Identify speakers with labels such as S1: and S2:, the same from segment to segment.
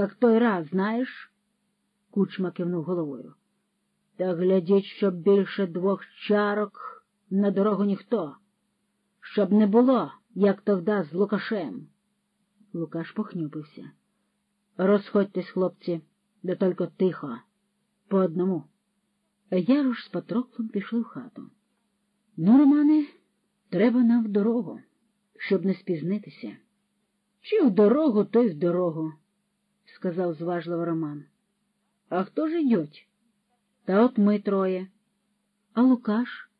S1: как той раз, знаєш? Кучма кивнув головою. Та глядіть, щоб більше двох чарок на дорогу ніхто, щоб не було, як тогда з Лукашем. Лукаш похнюпився. Розходьтесь, хлопці, да тільки тихо, по одному. Яруш з Патроклом пішли в хату. Ну, Романе, треба нам в дорогу, щоб не спізнитися. Чи в дорогу, то й в дорогу, сказав зважливо Роман. А хто ж йдеть? Та от ми троє. А Лукаш?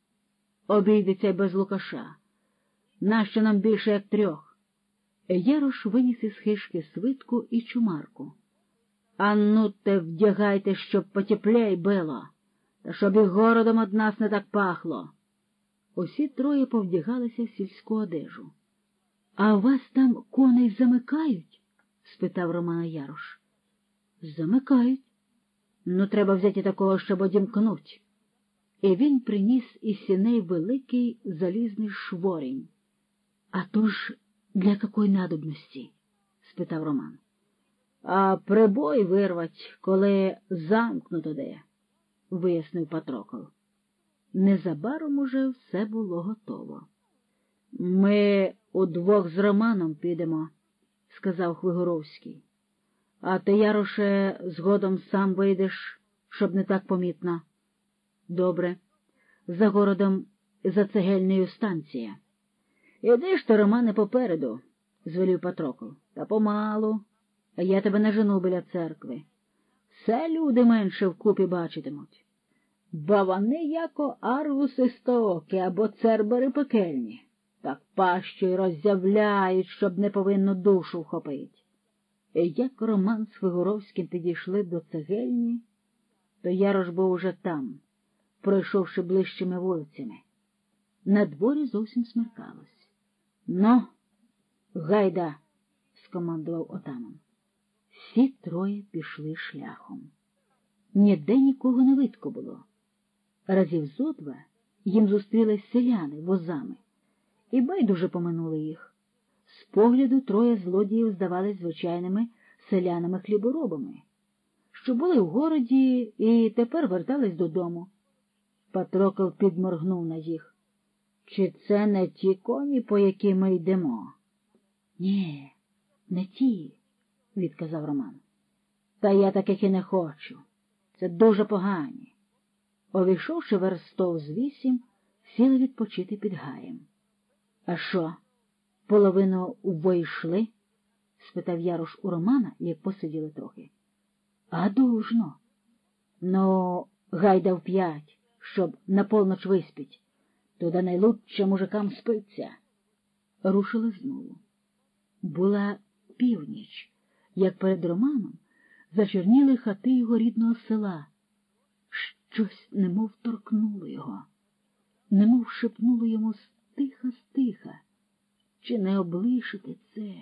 S1: Обійдеться без Лукаша. Нащо нам більше, як трьох? Ярош виніс із хишки свитку і чумарку. А ну те вдягайте, щоб потеплей було, та щоб і городом од нас не так пахло. Усі троє повдягалися в сільську одежу. А вас там коней замикають? спитав Романа Ярош. Замикають. Ну, треба взяти такого, щоб одімкнуть. І він приніс із сіней великий залізний шворінь. А то ж для какої надобності? спитав Роман. А прибой вирвать, коли замкнуто де, вияснив Патрокол. Незабаром уже все було готово. Ми удвох з Романом підемо, сказав Хвигоровський. А ти, Яроше, згодом сам вийдеш, щоб не так помітно. Добре. За городом за цегельною станція. Іди ж то, Романе, попереду, звелів Патрокол. Та помалу, а я тебе не жену біля церкви. Все люди менше вкупі бачитимуть. Ба вони яко арвуси стооки або цербери пекельні, так пащу й роззявляють, щоб не повинно душу вхопить. І як Роман з Фигуровським підійшли до цегельні, то Ярош був уже там, пройшовши ближчими вулицями. На дворі зовсім смеркалось. Ну, гайда, скомандував отаман. Всі троє пішли шляхом. Ніде нікого не видко було. Разів зо два їм зустрілись селяни возами, і байдуже поминули їх. З погляду троє злодіїв здавались звичайними селянами-хліборобами, що були в городі і тепер вертались додому. Патрокол підморгнув на їх. Чи це не ті коні, по які ми йдемо? Ні, не ті, відказав Роман. Та я таких і не хочу. Це дуже погані. Увійшовши верстов з вісім, сіли відпочити під гаєм. А що, половину вийшли? спитав Ярош у Романа, як посиділи трохи. А дужно. Ну, гайда в п'ять, щоб на полноч виспіть. Туди найлучше мужикам спиться. Рушили знову. Була північ, як перед Романом зачорніли хати його рідного села. Щось немов торкнуло його, немов шепнуло йому стиха стиха. Чи не облишити це,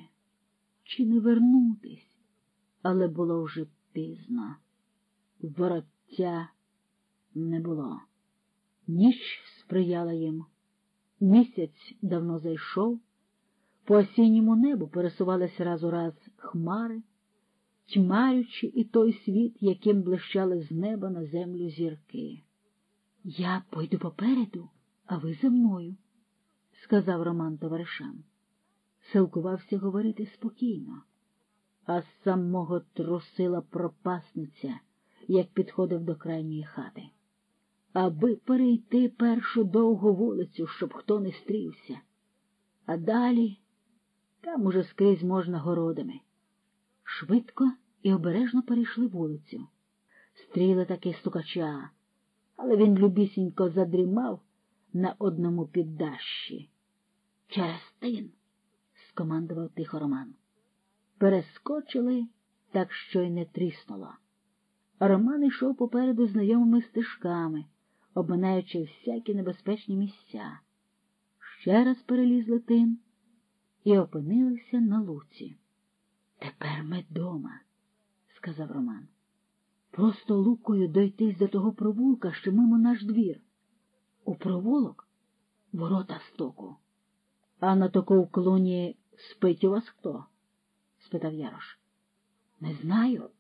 S1: чи не вернутись, але було вже пізно. Вороття не було. Ніч сприяла їм. Місяць давно зайшов, по осінньому небу пересувались раз у раз хмари, тьмарючи і той світ, яким блищали з неба на землю зірки. Я пойду попереду, а ви за мною, сказав Роман товаришам. Силкувався говорити спокійно, а самого трусила пропасниця, як підходив до крайньої хати аби перейти першу довгу вулицю, щоб хто не стрівся. А далі там уже скрізь можна городами. Швидко і обережно перейшли вулицю. Стріли таки стукача, але він любісінько задрімав на одному піддащі. Через тин, скомандував тихо Роман. Перескочили, так що й не тріснуло. Роман йшов попереду знайомими стежками обминаючи всякі небезпечні місця. Ще раз перелізли тин і опинилися на луці. Тепер ми дома, сказав Роман. Просто лукою дойтись до того провулка, що мимо наш двір. У провулок ворота стоку. А на таку клуні спить у вас хто? спитав Ярош. Не знаю.